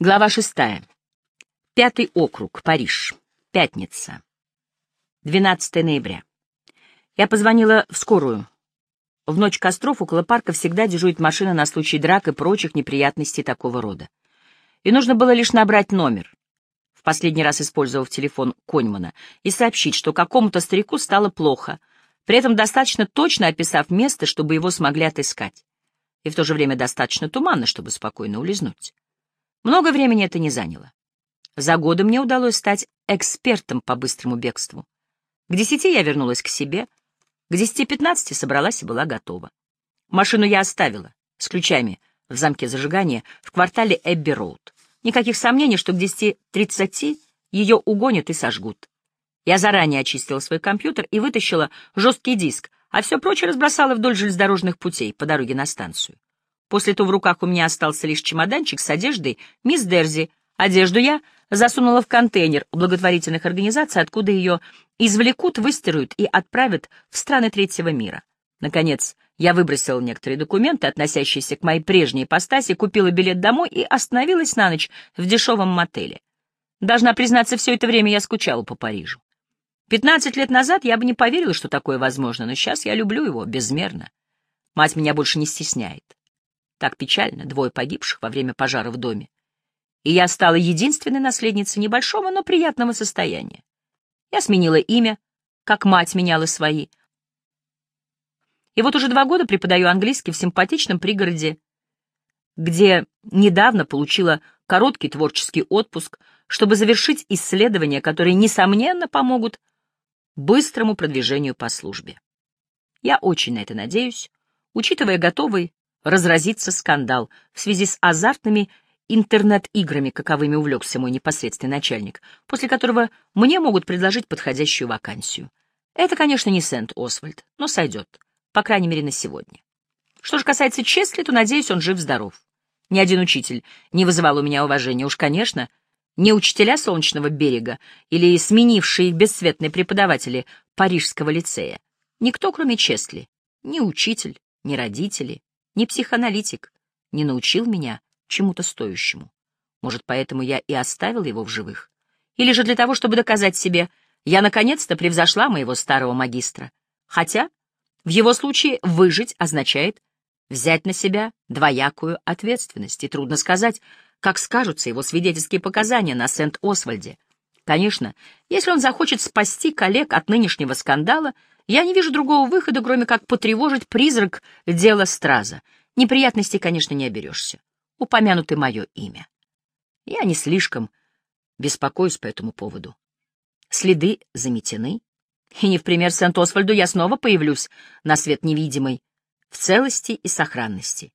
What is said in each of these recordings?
Глава шестая. Пятый округ, Париж. Пятница. 12 ноября. Я позвонила в скорую. В ночь костров около парка всегда дежурит машина на случай драк и прочих неприятностей такого рода. И нужно было лишь набрать номер, в последний раз использовав телефон Коньмана, и сообщить, что какому-то старику стало плохо, при этом достаточно точно описав место, чтобы его смогли отыскать, и в то же время достаточно туманно, чтобы спокойно улизнуть. Много времени это не заняло. За годы мне удалось стать экспертом по быстрому бегству. К десяти я вернулась к себе, к десяти-пятнадцати собралась и была готова. Машину я оставила, с ключами в замке зажигания, в квартале Эбби-Роуд. Никаких сомнений, что к десяти-тридцати ее угонят и сожгут. Я заранее очистила свой компьютер и вытащила жесткий диск, а все прочее разбросала вдоль железнодорожных путей по дороге на станцию. После того в руках у меня остался лишь чемоданчик с одеждой мисс Дерзи. Одежду я засунула в контейнер благотворительных организаций, откуда ее извлекут, выстирают и отправят в страны третьего мира. Наконец, я выбросила некоторые документы, относящиеся к моей прежней ипостаси, купила билет домой и остановилась на ночь в дешевом мотеле. Должна признаться, все это время я скучала по Парижу. Пятнадцать лет назад я бы не поверила, что такое возможно, но сейчас я люблю его безмерно. Мать меня больше не стесняет. Так печально, двое погибших во время пожара в доме. И я стала единственной наследницей небольшого, но приятного состояния. Я сменила имя, как мать меняла свои. И вот уже два года преподаю английский в симпатичном пригороде, где недавно получила короткий творческий отпуск, чтобы завершить исследования, которые, несомненно, помогут быстрому продвижению по службе. Я очень на это надеюсь, учитывая готовый разразится скандал в связи с азартными интернет-играми, каковыми увлекся мой непосредственный начальник, после которого мне могут предложить подходящую вакансию. Это, конечно, не Сент-Освальд, но сойдет, по крайней мере, на сегодня. Что же касается Чесли, то, надеюсь, он жив-здоров. Ни один учитель не вызывал у меня уважения. Уж, конечно, не учителя Солнечного берега или сменившие бесцветные преподаватели Парижского лицея. Никто, кроме Чесли, ни учитель, ни родители, ни психоаналитик не научил меня чему-то стоящему. Может, поэтому я и оставил его в живых? Или же для того, чтобы доказать себе, я наконец-то превзошла моего старого магистра. Хотя в его случае выжить означает взять на себя двоякую ответственность, и трудно сказать, как скажутся его свидетельские показания на Сент-Освальде. Конечно, если он захочет спасти коллег от нынешнего скандала, я не вижу другого выхода, кроме как потревожить призрак дела Страза. Неприятностей, конечно, не оберешься. Упомянуты мое имя. Я не слишком беспокоюсь по этому поводу. Следы заметены, и не в пример Сент-Освальду я снова появлюсь на свет невидимый, в целости и сохранности.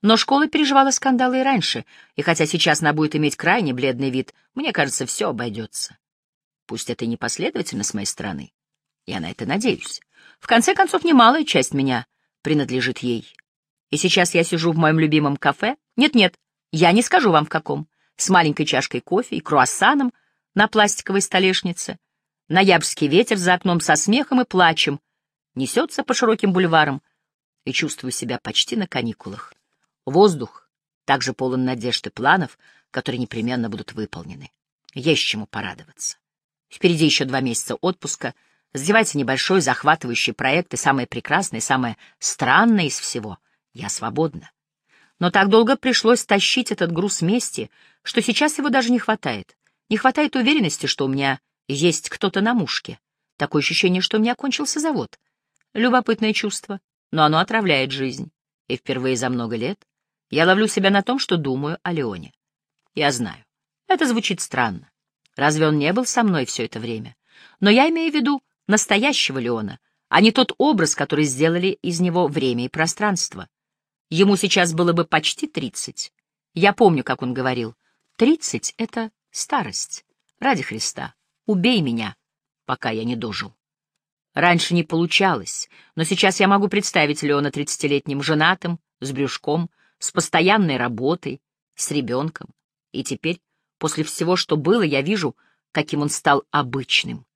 Но школа переживала скандалы и раньше, и хотя сейчас она будет иметь крайне бледный вид, мне кажется, все обойдется. Пусть это и непоследовательно с моей стороны. Я на это надеюсь. В конце концов, немалая часть меня принадлежит ей. И сейчас я сижу в моем любимом кафе. Нет-нет, я не скажу вам в каком. С маленькой чашкой кофе и круассаном на пластиковой столешнице. Ноябрьский ветер за окном со смехом и плачем несется по широким бульварам, и чувствую себя почти на каникулах. Воздух также полон надежд и планов, которые непременно будут выполнены. Есть чему порадоваться. Впереди еще два месяца отпуска — Задевается небольшой захватывающий проект, и самое прекрасное, самое странное из всего — я свободна. Но так долго пришлось тащить этот груз мести, что сейчас его даже не хватает. Не хватает уверенности, что у меня есть кто-то на мушке. Такое ощущение, что у меня кончился завод. Любопытное чувство, но оно отравляет жизнь. И впервые за много лет я ловлю себя на том, что думаю о Леоне. Я знаю, это звучит странно. Разве он не был со мной все это время? Но я имею в виду настоящего Леона, а не тот образ, который сделали из него время и пространство. Ему сейчас было бы почти тридцать. Я помню, как он говорил. Тридцать — это старость. Ради Христа, убей меня, пока я не дожил. Раньше не получалось, но сейчас я могу представить Леона тридцатилетним женатым, с брюшком, с постоянной работой, с ребенком. И теперь, после всего, что было, я вижу, каким он стал обычным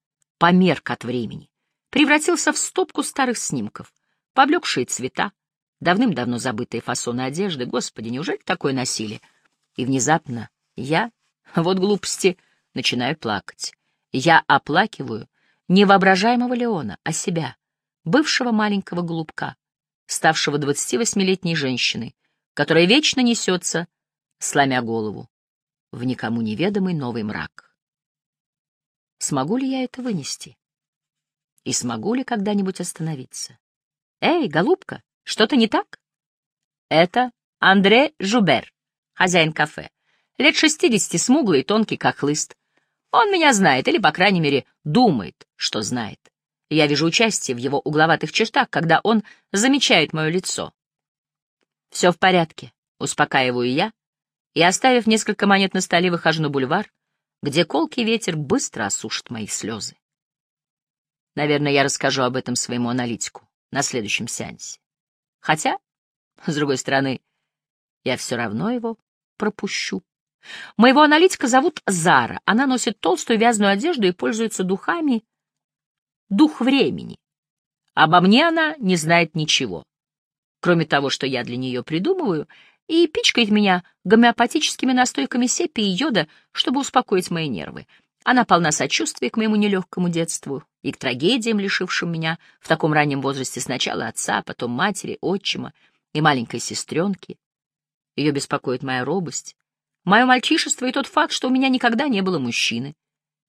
померк от времени, превратился в стопку старых снимков, поблекшие цвета, давным-давно забытые фасоны одежды. Господи, неужели такое носили? И внезапно Я, вот глупости, начинаю плакать. Я оплакиваю не воображаемого Леона, а себя, бывшего маленького голубка, ставшего 28-летней женщиной, которая вечно несется, сломя голову, в никому неведомый новый мрак. Смогу ли я это вынести? И смогу ли когда-нибудь остановиться? Эй, голубка, что-то не так? Это Андре Жубер, хозяин кафе. Лет шестидесяти, смуглый, тонкий, как хлыст. Он меня знает, или, по крайней мере, думает, что знает. Я вижу участие в его угловатых чертах, когда он замечает мое лицо. Все в порядке, успокаиваю я, и, оставив несколько монет на столе, выхожу на бульвар, где колкий ветер быстро осушит мои слезы. Наверное, я расскажу об этом своему аналитику на следующем сеансе. Хотя, с другой стороны, я все равно его пропущу. Моего аналитика зовут Зара. Она носит толстую вязаную одежду и пользуется духами «Дух времени». Обо мне она не знает ничего, кроме того, что я для нее придумываю, и пичкает меня гомеопатическими настойками сепи и йода, чтобы успокоить мои нервы. Она полна сочувствия к моему нелегкому детству и к трагедиям, лишившим меня в таком раннем возрасте сначала отца, потом матери, отчима и маленькой сестренки. Ее беспокоит моя робость, мое мальчишество и тот факт, что у меня никогда не было мужчины.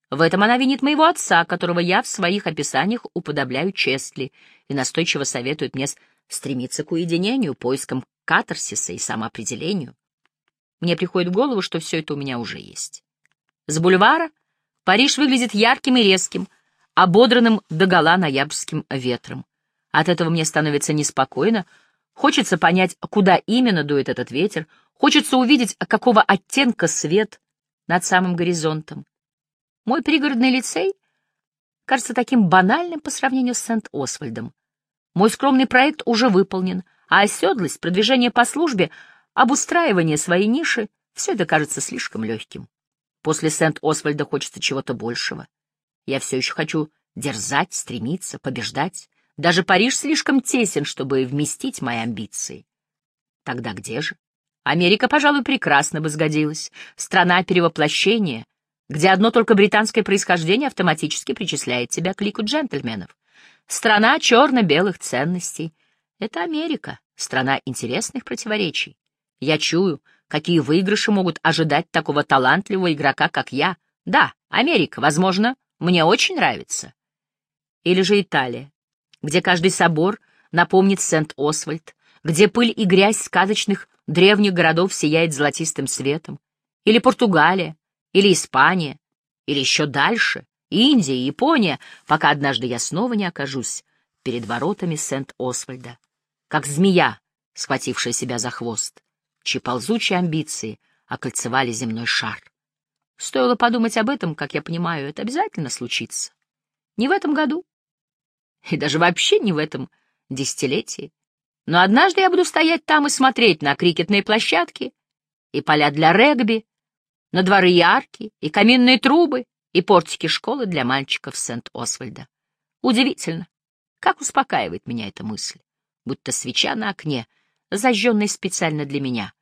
В этом она винит моего отца, которого я в своих описаниях уподобляю Честли, и настойчиво советует мне стремиться к уединению, поискам катарсиса и самоопределению. Мне приходит в голову, что все это у меня уже есть. С бульвара Париж выглядит ярким и резким, ободранным догола ноябрьским ветром. От этого мне становится неспокойно, хочется понять, куда именно дует этот ветер, Хочется увидеть, какого оттенка свет над самым горизонтом. Мой пригородный лицей кажется таким банальным по сравнению с Сент-Освальдом. Мой скромный проект уже выполнен, а оседлость, продвижение по службе, обустраивание своей ниши — все это кажется слишком легким. После Сент-Освальда хочется чего-то большего. Я все еще хочу дерзать, стремиться, побеждать. Даже Париж слишком тесен, чтобы вместить мои амбиции. Тогда где же? Америка, пожалуй, прекрасно бы сгодилась. Страна перевоплощения, где одно только британское происхождение автоматически причисляет тебя к лику джентльменов. Страна черно-белых ценностей. Это Америка, страна интересных противоречий. Я чую, какие выигрыши могут ожидать такого талантливого игрока, как я. Да, Америка, возможно, мне очень нравится. Или же Италия, где каждый собор напомнит Сент-Освальд, где пыль и грязь сказочных древних городов сияет золотистым светом, или Португалия, или Испания, или еще дальше, Индия, Япония, пока однажды я снова не окажусь перед воротами Сент-Освальда, как змея, схватившая себя за хвост, чьи ползучие амбиции окольцевали земной шар. Стоило подумать об этом, как я понимаю, это обязательно случится. Не в этом году, и даже вообще не в этом десятилетии. Но однажды я буду стоять там и смотреть на крикетные площадки и поля для регби, на дворы и арки, и каминные трубы, и портики школы для мальчиков Сент-Освальда. Удивительно, как успокаивает меня эта мысль, будто свеча на окне, зажженная специально для меня,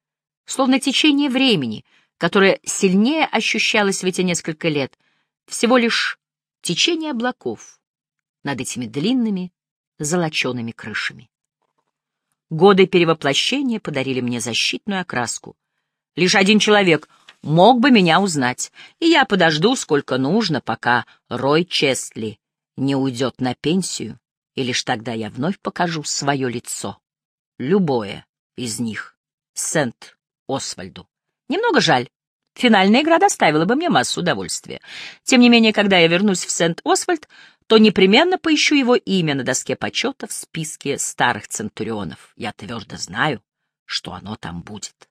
словно течение времени, которое сильнее ощущалось в эти несколько лет, всего лишь течение облаков над этими длинными золочеными крышами. Годы перевоплощения подарили мне защитную окраску. Лишь один человек мог бы меня узнать, и я подожду, сколько нужно, пока Рой Честли не уйдет на пенсию, и лишь тогда я вновь покажу свое лицо. Любое из них. Сент-Освальду. Немного жаль. Финальная игра доставила бы мне массу удовольствия. Тем не менее, когда я вернусь в Сент-Освальд, то непременно поищу его имя на доске почета в списке старых центурионов. Я твердо знаю, что оно там будет.